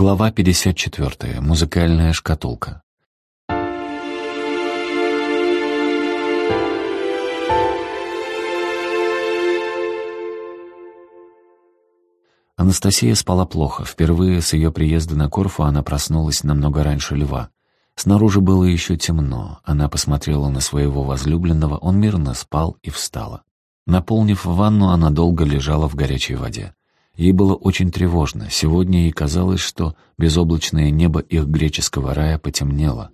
Глава 54. Музыкальная шкатулка. Анастасия спала плохо. Впервые с ее приезда на Корфу она проснулась намного раньше льва. Снаружи было еще темно. Она посмотрела на своего возлюбленного, он мирно спал и встала. Наполнив ванну, она долго лежала в горячей воде. Ей было очень тревожно. Сегодня ей казалось, что безоблачное небо их греческого рая потемнело.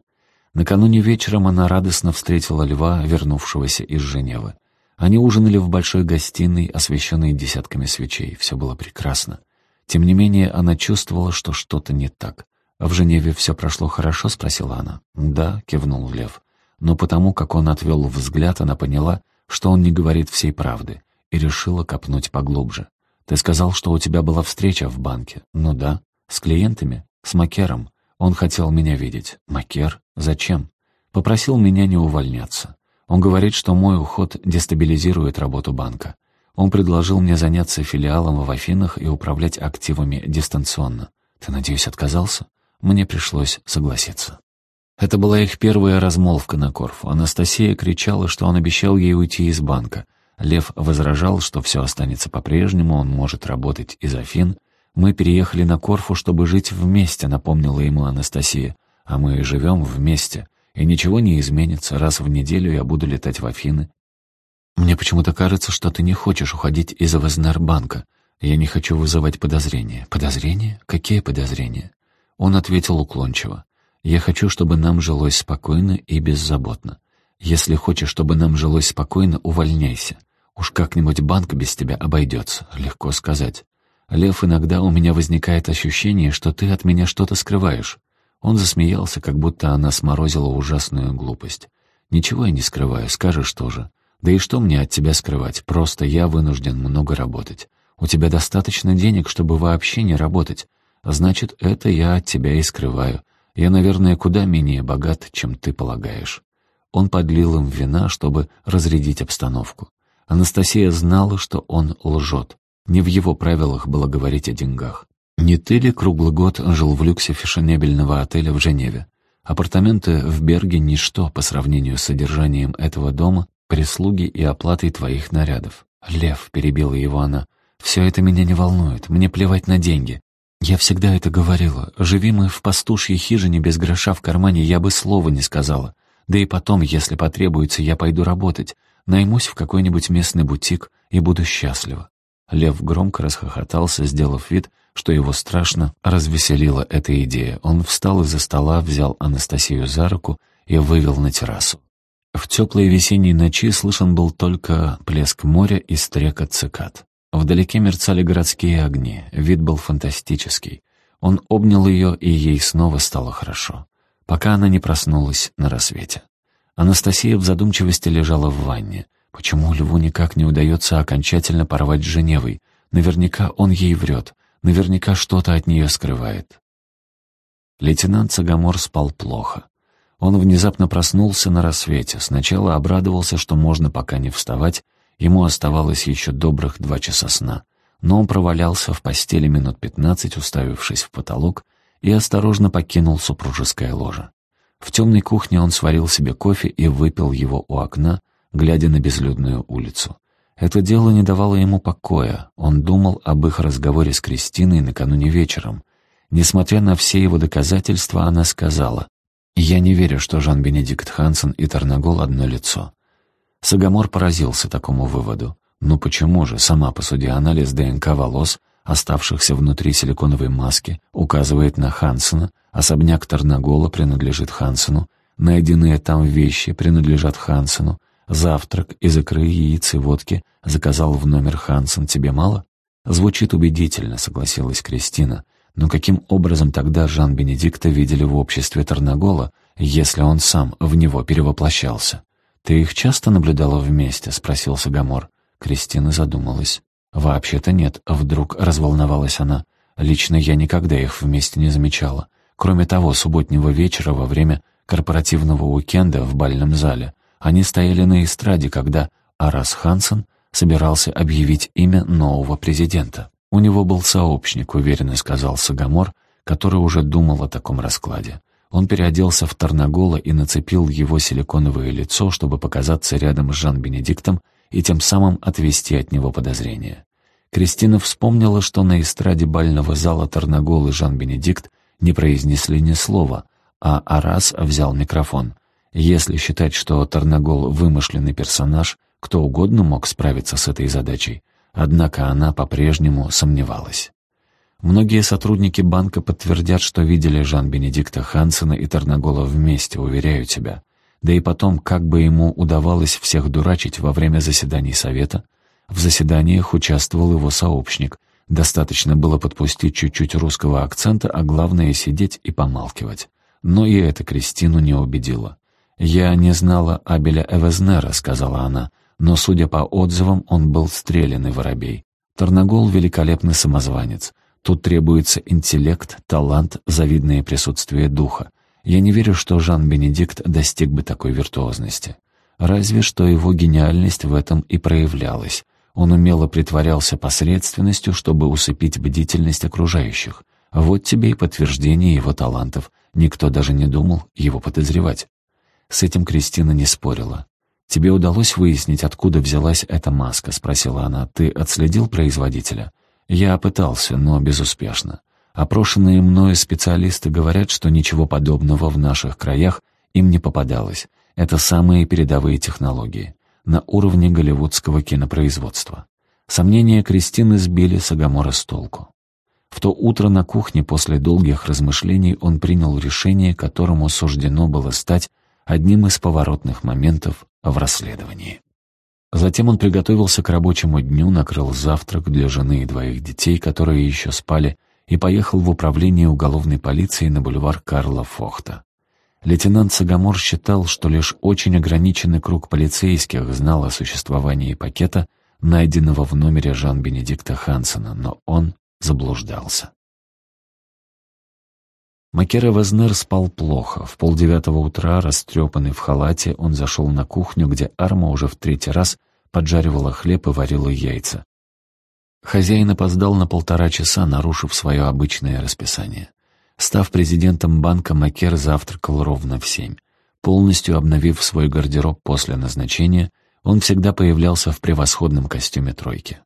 Накануне вечером она радостно встретила льва, вернувшегося из Женевы. Они ужинали в большой гостиной, освещенной десятками свечей. Все было прекрасно. Тем не менее, она чувствовала, что что-то не так. «В Женеве все прошло хорошо?» — спросила она. «Да», — кивнул Лев. Но потому, как он отвел взгляд, она поняла, что он не говорит всей правды, и решила копнуть поглубже. «Ты сказал, что у тебя была встреча в банке?» «Ну да. С клиентами? С Макером. Он хотел меня видеть». «Макер? Зачем?» «Попросил меня не увольняться. Он говорит, что мой уход дестабилизирует работу банка. Он предложил мне заняться филиалом в Афинах и управлять активами дистанционно. Ты, надеюсь, отказался?» Мне пришлось согласиться. Это была их первая размолвка на Корфу. Анастасия кричала, что он обещал ей уйти из банка. Лев возражал, что все останется по-прежнему, он может работать из Афин. «Мы переехали на Корфу, чтобы жить вместе», — напомнила ему Анастасия. «А мы живем вместе, и ничего не изменится. Раз в неделю я буду летать в Афины. Мне почему-то кажется, что ты не хочешь уходить из Авезнербанка. Я не хочу вызывать подозрения». «Подозрения? Какие подозрения?» Он ответил уклончиво. «Я хочу, чтобы нам жилось спокойно и беззаботно. Если хочешь, чтобы нам жилось спокойно, увольняйся. Уж как-нибудь банк без тебя обойдется, легко сказать. Лев, иногда у меня возникает ощущение, что ты от меня что-то скрываешь. Он засмеялся, как будто она сморозила ужасную глупость. «Ничего я не скрываю, скажешь тоже. Да и что мне от тебя скрывать? Просто я вынужден много работать. У тебя достаточно денег, чтобы вообще не работать. Значит, это я от тебя и скрываю. Я, наверное, куда менее богат, чем ты полагаешь». Он подлил им вина, чтобы разрядить обстановку. Анастасия знала, что он лжет. Не в его правилах было говорить о деньгах. Не ты ли круглый год жил в люксе фешенебельного отеля в Женеве? Апартаменты в Берге — ничто по сравнению с содержанием этого дома, прислуги и оплатой твоих нарядов. «Лев», — перебила его она, — «все это меня не волнует, мне плевать на деньги. Я всегда это говорила. Живи мы в пастушьей хижине без гроша в кармане, я бы слова не сказала. Да и потом, если потребуется, я пойду работать наймусь в какой-нибудь местный бутик и буду счастлива». Лев громко расхохотался, сделав вид, что его страшно развеселила эта идея. Он встал из-за стола, взял Анастасию за руку и вывел на террасу. В теплой весенней ночи слышен был только плеск моря и стрекот цикад. Вдалеке мерцали городские огни, вид был фантастический. Он обнял ее, и ей снова стало хорошо, пока она не проснулась на рассвете. Анастасия в задумчивости лежала в ванне. Почему Льву никак не удается окончательно порвать с Женевой? Наверняка он ей врет. Наверняка что-то от нее скрывает. Лейтенант Сагамор спал плохо. Он внезапно проснулся на рассвете. Сначала обрадовался, что можно пока не вставать. Ему оставалось еще добрых два часа сна. Но он провалялся в постели минут пятнадцать, уставившись в потолок, и осторожно покинул супружеское ложе. В темной кухне он сварил себе кофе и выпил его у окна, глядя на безлюдную улицу. Это дело не давало ему покоя. Он думал об их разговоре с Кристиной накануне вечером. Несмотря на все его доказательства, она сказала, «Я не верю, что Жан-Бенедикт Хансен и Тарнагол одно лицо». Сагамор поразился такому выводу. «Ну почему же, сама посуди, анализ ДНК волос, оставшихся внутри силиконовой маски, указывает на Хансена, Особняк Тарнагола принадлежит Хансену, найденные там вещи принадлежат Хансену, завтрак из икры, яиц и водки заказал в номер Хансен, тебе мало? Звучит убедительно, согласилась Кристина. Но каким образом тогда Жан-Бенедикта видели в обществе Тарнагола, если он сам в него перевоплощался? «Ты их часто наблюдала вместе?» — спросил Сагамор. Кристина задумалась. «Вообще-то нет», — вдруг разволновалась она. «Лично я никогда их вместе не замечала. Кроме того, субботнего вечера во время корпоративного уикенда в бальном зале они стояли на эстраде, когда Арас Хансен собирался объявить имя нового президента. У него был сообщник, уверенно сказал Сагамор, который уже думал о таком раскладе. Он переоделся в Тарнагола и нацепил его силиконовое лицо, чтобы показаться рядом с Жан-Бенедиктом и тем самым отвести от него подозрения. Кристина вспомнила, что на эстраде бального зала Тарнагол и Жан-Бенедикт не произнесли ни слова, а Арас взял микрофон. Если считать, что Тарнагол — вымышленный персонаж, кто угодно мог справиться с этой задачей, однако она по-прежнему сомневалась. Многие сотрудники банка подтвердят, что видели Жан-Бенедикта Хансена и Тарнагола вместе, уверяю тебя. Да и потом, как бы ему удавалось всех дурачить во время заседаний совета? В заседаниях участвовал его сообщник. Достаточно было подпустить чуть-чуть русского акцента, а главное — сидеть и помалкивать. Но и это Кристину не убедило. «Я не знала Абеля Эвезнера», — сказала она, но, судя по отзывам, он был стрелянный воробей. Тарнагол — великолепный самозванец. Тут требуется интеллект, талант, завидное присутствие духа. Я не верю, что Жан-Бенедикт достиг бы такой виртуозности. Разве что его гениальность в этом и проявлялась. Он умело притворялся посредственностью, чтобы усыпить бдительность окружающих. Вот тебе и подтверждение его талантов. Никто даже не думал его подозревать. С этим Кристина не спорила. «Тебе удалось выяснить, откуда взялась эта маска?» — спросила она. «Ты отследил производителя?» Я пытался, но безуспешно. Опрошенные мною специалисты говорят, что ничего подобного в наших краях им не попадалось. Это самые передовые технологии. На уровне голливудского кинопроизводства. Сомнения Кристины сбили Сагамора с толку. В то утро на кухне после долгих размышлений он принял решение, которому суждено было стать одним из поворотных моментов в расследовании. Затем он приготовился к рабочему дню, накрыл завтрак для жены и двоих детей, которые еще спали, и поехал в управление уголовной полиции на бульвар Карла Фохта. Лейтенант Сагамор считал, что лишь очень ограниченный круг полицейских знал о существовании пакета, найденного в номере Жан-Бенедикта Хансена, но он заблуждался. Макера Везнер спал плохо. В полдевятого утра, растрепанный в халате, он зашел на кухню, где Арма уже в третий раз поджаривала хлеб и варила яйца. Хозяин опоздал на полтора часа, нарушив свое обычное расписание. Став президентом банка, Макер завтракал ровно в семь. Полностью обновив свой гардероб после назначения, он всегда появлялся в превосходном костюме тройки.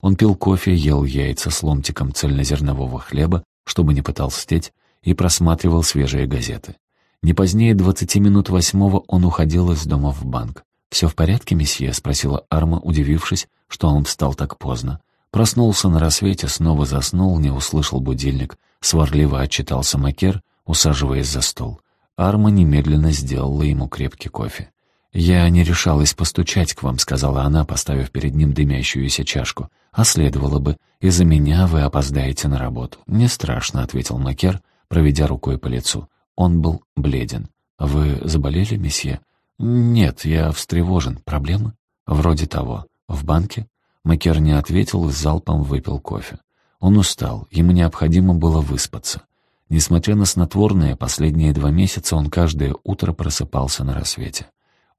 Он пил кофе, ел яйца с ломтиком цельнозернового хлеба, чтобы не потолстеть, и просматривал свежие газеты. Не позднее двадцати минут восьмого он уходил из дома в банк. «Все в порядке, месье?» — спросила Арма, удивившись, что он встал так поздно. Проснулся на рассвете, снова заснул, не услышал будильник. Сварливо отчитался Макер, усаживаясь за стол. Арма немедленно сделала ему крепкий кофе. «Я не решалась постучать к вам», — сказала она, поставив перед ним дымящуюся чашку. «А следовало бы. Из-за меня вы опоздаете на работу». «Не страшно», — ответил Макер, проведя рукой по лицу. Он был бледен. «Вы заболели, месье?» «Нет, я встревожен. Проблемы?» «Вроде того. В банке?» Макер не ответил и залпом выпил кофе. Он устал, ему необходимо было выспаться. Несмотря на снотворное, последние два месяца он каждое утро просыпался на рассвете.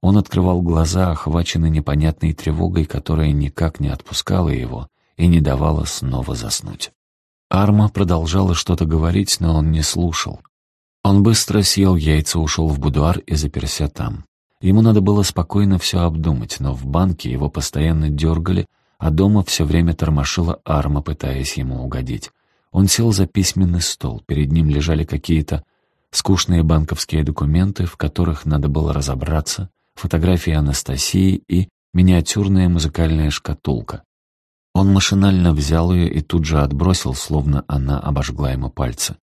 Он открывал глаза, охваченный непонятной тревогой, которая никак не отпускала его и не давала снова заснуть. Арма продолжала что-то говорить, но он не слушал. Он быстро съел яйца, ушел в будуар и заперся там. Ему надо было спокойно все обдумать, но в банке его постоянно дергали, а дома все время тормошила Арма, пытаясь ему угодить. Он сел за письменный стол, перед ним лежали какие-то скучные банковские документы, в которых надо было разобраться, фотографии Анастасии и миниатюрная музыкальная шкатулка. Он машинально взял ее и тут же отбросил, словно она обожгла ему пальцы.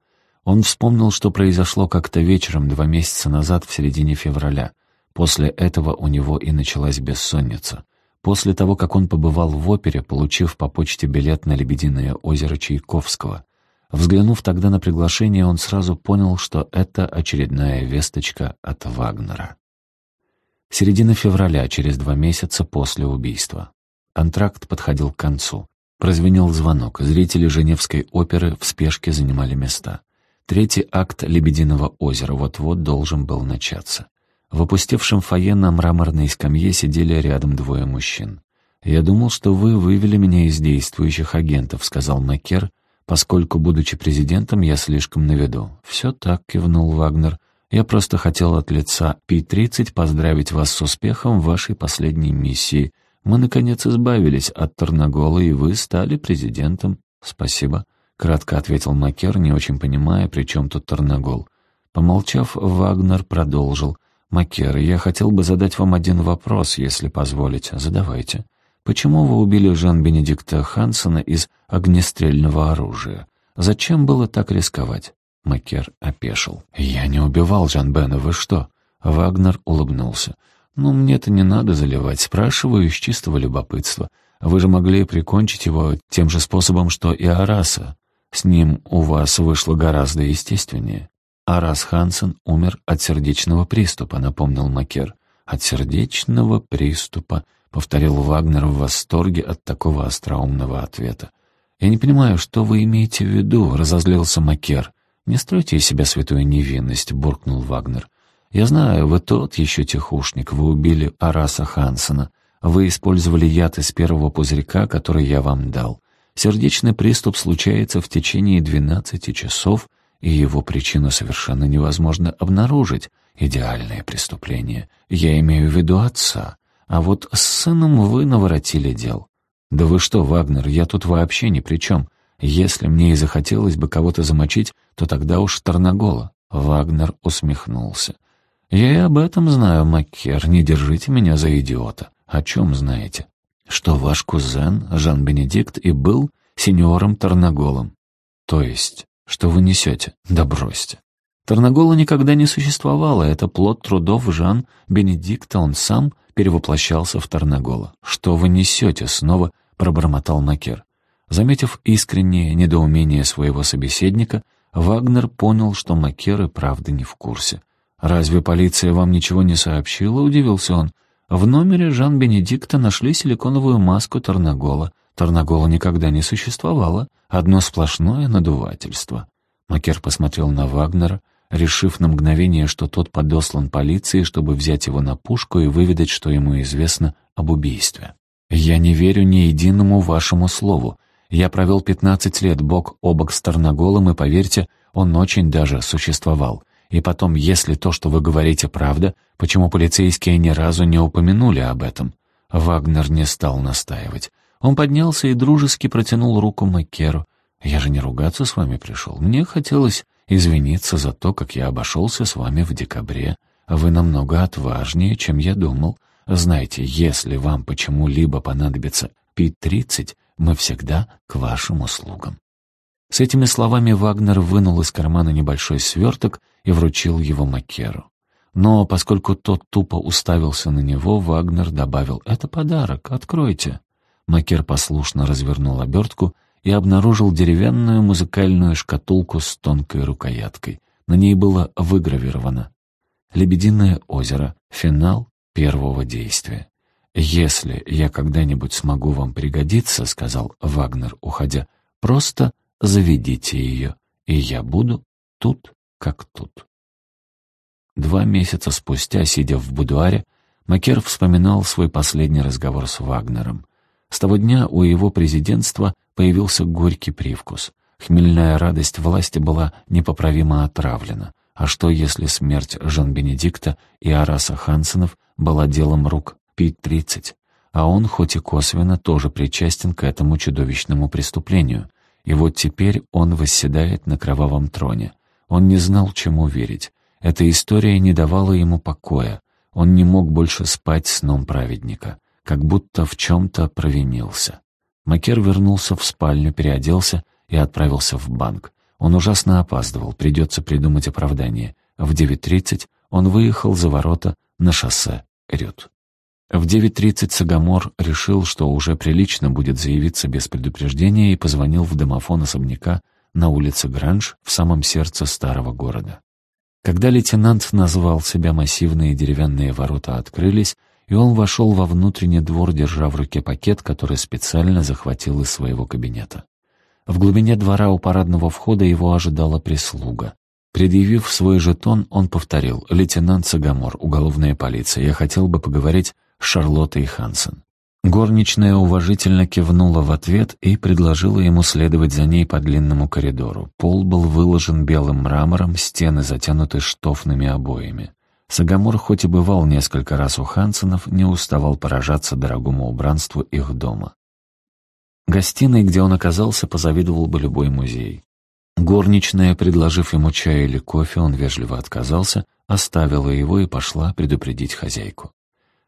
Он вспомнил, что произошло как-то вечером два месяца назад, в середине февраля. После этого у него и началась бессонница. После того, как он побывал в опере, получив по почте билет на «Лебединое озеро» Чайковского. Взглянув тогда на приглашение, он сразу понял, что это очередная весточка от Вагнера. Середина февраля, через два месяца после убийства. Контракт подходил к концу. Прозвенел звонок. Зрители Женевской оперы в спешке занимали места. Третий акт «Лебединого озера» вот-вот должен был начаться. В опустевшем фойе на мраморной скамье сидели рядом двое мужчин. «Я думал, что вы вывели меня из действующих агентов», — сказал Макер, Поскольку, будучи президентом, я слишком на виду. «Все так», — кивнул Вагнер. «Я просто хотел от лица Пи-30 поздравить вас с успехом вашей последней миссии. Мы, наконец, избавились от Тарнагола, и вы стали президентом». «Спасибо», — кратко ответил Макер, не очень понимая, при чем тут Тарнагол. Помолчав, Вагнер продолжил. «Макер, я хотел бы задать вам один вопрос, если позволите. Задавайте. Почему вы убили Жан-Бенедикта Хансена из огнестрельного оружия? Зачем было так рисковать?» Макер опешил. «Я не убивал Жан-Бена, вы что?» Вагнер улыбнулся. «Ну, мне-то не надо заливать. Спрашиваю из чистого любопытства. Вы же могли прикончить его тем же способом, что и Араса. С ним у вас вышло гораздо естественнее». «Арас Хансен умер от сердечного приступа», — напомнил Макер. «От сердечного приступа», — повторил Вагнер в восторге от такого остроумного ответа. «Я не понимаю, что вы имеете в виду», — разозлился Макер. «Не стройте из себя святую невинность», — буркнул Вагнер. «Я знаю, вы тот еще тихушник, вы убили Араса Хансена. Вы использовали яд из первого пузырька, который я вам дал. Сердечный приступ случается в течение двенадцати часов, и его причину совершенно невозможно обнаружить. Идеальное преступление. Я имею в виду отца. А вот с сыном вы наворотили дел. Да вы что, Вагнер, я тут вообще ни при чем. Если мне и захотелось бы кого-то замочить, то тогда уж Тарнагола. Вагнер усмехнулся. «Я и об этом знаю, Маккер, не держите меня за идиота. О чем знаете? Что ваш кузен, Жан-Бенедикт, и был сеньором Тарнаголом. То есть что вы несете? Да бросьте. Тарнагола никогда не существовало, это плод трудов Жан Бенедикта, он сам перевоплощался в Тарнагола. Что вы несете? Снова пробормотал Макер. Заметив искреннее недоумение своего собеседника, Вагнер понял, что Макер и правда не в курсе. «Разве полиция вам ничего не сообщила?» — удивился он. В номере Жан-Бенедикта нашли силиконовую маску Тарнагола. Тарнагола никогда не существовало, одно сплошное надувательство. Макер посмотрел на Вагнера, решив на мгновение, что тот подослан полиции, чтобы взять его на пушку и выведать, что ему известно об убийстве. «Я не верю ни единому вашему слову. Я провел пятнадцать лет бок о бок с Тарнаголом, и, поверьте, он очень даже существовал. И потом, если то, что вы говорите, правда, почему полицейские ни разу не упомянули об этом?» Вагнер не стал настаивать. Он поднялся и дружески протянул руку Маккеру. «Я же не ругаться с вами пришел. Мне хотелось извиниться за то, как я обошелся с вами в декабре. Вы намного отважнее, чем я думал. Знаете, если вам почему-либо понадобится пить-тридцать, мы всегда к вашим услугам». С этими словами Вагнер вынул из кармана небольшой сверток и вручил его Маккеру. Но поскольку тот тупо уставился на него, Вагнер добавил «Это подарок, откройте». Макер послушно развернул обертку и обнаружил деревянную музыкальную шкатулку с тонкой рукояткой. На ней было выгравировано «Лебединое озеро. Финал первого действия». «Если я когда-нибудь смогу вам пригодиться», — сказал Вагнер, уходя, — «просто заведите ее, и я буду тут, как тут». Два месяца спустя, сидя в будуаре, Макер вспоминал свой последний разговор с Вагнером. С того дня у его президентства появился горький привкус. Хмельная радость власти была непоправимо отравлена. А что, если смерть Жан-Бенедикта и Араса Хансенов была делом рук Пи-30? А он, хоть и косвенно, тоже причастен к этому чудовищному преступлению. И вот теперь он восседает на кровавом троне. Он не знал, чему верить. Эта история не давала ему покоя. Он не мог больше спать сном праведника как будто в чем-то провинился. Макер вернулся в спальню, переоделся и отправился в банк. Он ужасно опаздывал, придется придумать оправдание. В 9.30 он выехал за ворота на шоссе Рют. В 9.30 Сагамор решил, что уже прилично будет заявиться без предупреждения и позвонил в домофон особняка на улице Гранж в самом сердце старого города. Когда лейтенант назвал себя массивные деревянные ворота открылись, и он вошел во внутренний двор, держа в руке пакет, который специально захватил из своего кабинета. В глубине двора у парадного входа его ожидала прислуга. Предъявив свой жетон, он повторил «Лейтенант Сагамор, уголовная полиция, я хотел бы поговорить с Шарлоттой Хансен». Горничная уважительно кивнула в ответ и предложила ему следовать за ней по длинному коридору. Пол был выложен белым мрамором, стены затянуты штофными обоями. Сагамор хоть и бывал несколько раз у Хансенов, не уставал поражаться дорогому убранству их дома. Гостиной, где он оказался, позавидовал бы любой музей. Горничная, предложив ему чай или кофе, он вежливо отказался, оставила его и пошла предупредить хозяйку.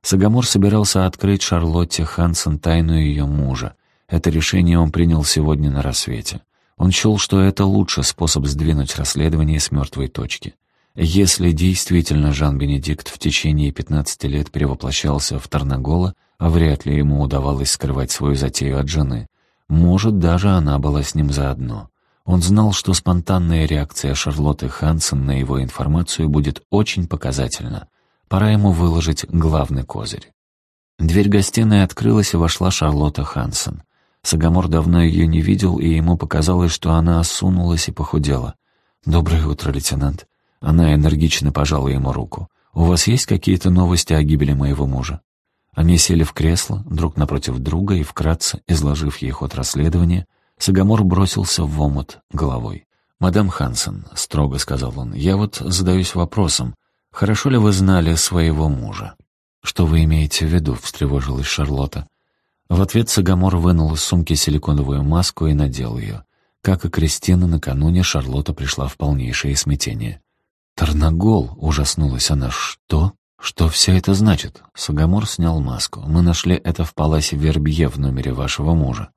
Сагамор собирался открыть Шарлотте Хансен тайну ее мужа. Это решение он принял сегодня на рассвете. Он счел, что это лучший способ сдвинуть расследование с мертвой точки. Если действительно Жан-Бенедикт в течение 15 лет перевоплощался в Тарнагола, а вряд ли ему удавалось скрывать свою затею от жены, может, даже она была с ним заодно. Он знал, что спонтанная реакция Шарлотты Хансен на его информацию будет очень показательна. Пора ему выложить главный козырь. Дверь гостиной открылась, и вошла Шарлотта Хансен. Сагамор давно ее не видел, и ему показалось, что она осунулась и похудела. «Доброе утро, лейтенант». Она энергично пожала ему руку. «У вас есть какие-то новости о гибели моего мужа?» Они сели в кресло, друг напротив друга, и, вкратце, изложив ей ход расследования, Сагамор бросился в омут головой. «Мадам Хансен», — строго сказал он, — «я вот задаюсь вопросом, Хорошо ли вы знали своего мужа?» «Что вы имеете в виду?» — встревожилась Шарлотта. В ответ Сагамор вынул из сумки силиконовую маску и надел ее. Как и Кристина, накануне Шарлотта пришла в полнейшее смятение. «Тарнагол!» — ужаснулась она. «Что? Что все это значит?» Сагамор снял маску. «Мы нашли это в паласе Вербье в номере вашего мужа.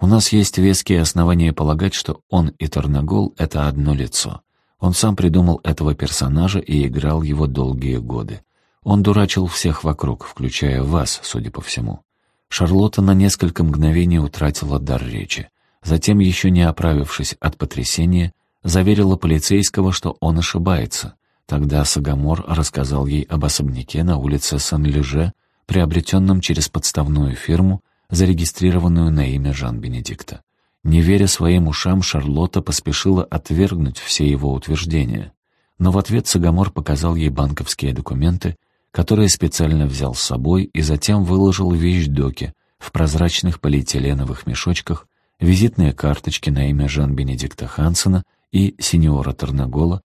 У нас есть веские основания полагать, что он и Тарнагол — это одно лицо. Он сам придумал этого персонажа и играл его долгие годы. Он дурачил всех вокруг, включая вас, судя по всему. Шарлотта на несколько мгновений утратила дар речи. Затем, еще не оправившись от потрясения, заверила полицейского, что он ошибается. Тогда Сагамор рассказал ей об особняке на улице Сан-Леже, приобретенном через подставную фирму, зарегистрированную на имя Жан-Бенедикта. Не веря своим ушам, Шарлотта поспешила отвергнуть все его утверждения. Но в ответ Сагамор показал ей банковские документы, которые специально взял с собой и затем выложил вещдоки в прозрачных полиэтиленовых мешочках, визитные карточки на имя Жан-Бенедикта Хансена и сеньора Тарнагола,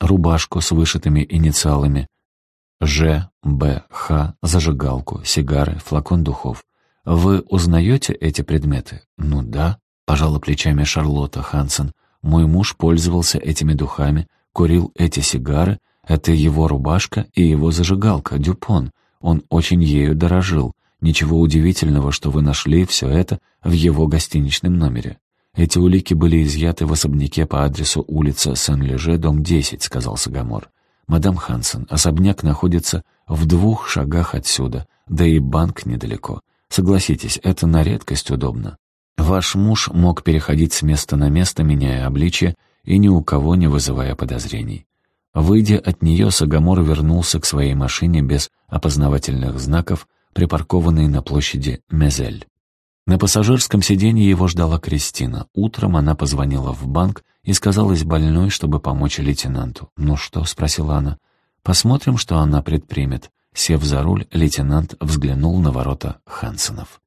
рубашку с вышитыми инициалами Ж, Б, Х, зажигалку, сигары, флакон духов. Вы узнаете эти предметы? Ну да. Пожала плечами Шарлотта Хансен. Мой муж пользовался этими духами, курил эти сигары. Это его рубашка и его зажигалка, Дюпон. Он очень ею дорожил. Ничего удивительного, что вы нашли все это в его гостиничном номере. Эти улики были изъяты в особняке по адресу улица Сен-Леже, дом 10, сказал Сагамор. Мадам Хансен, особняк находится в двух шагах отсюда, да и банк недалеко. Согласитесь, это на редкость удобно. Ваш муж мог переходить с места на место, меняя обличье и ни у кого не вызывая подозрений. Выйдя от нее, Сагамор вернулся к своей машине без опознавательных знаков, припаркованной на площади Мезель. На пассажирском сиденье его ждала Кристина. Утром она позвонила в банк и сказалась больной, чтобы помочь лейтенанту. «Ну что?» — спросила она. «Посмотрим, что она предпримет». Сев за руль, лейтенант взглянул на ворота Хансенов.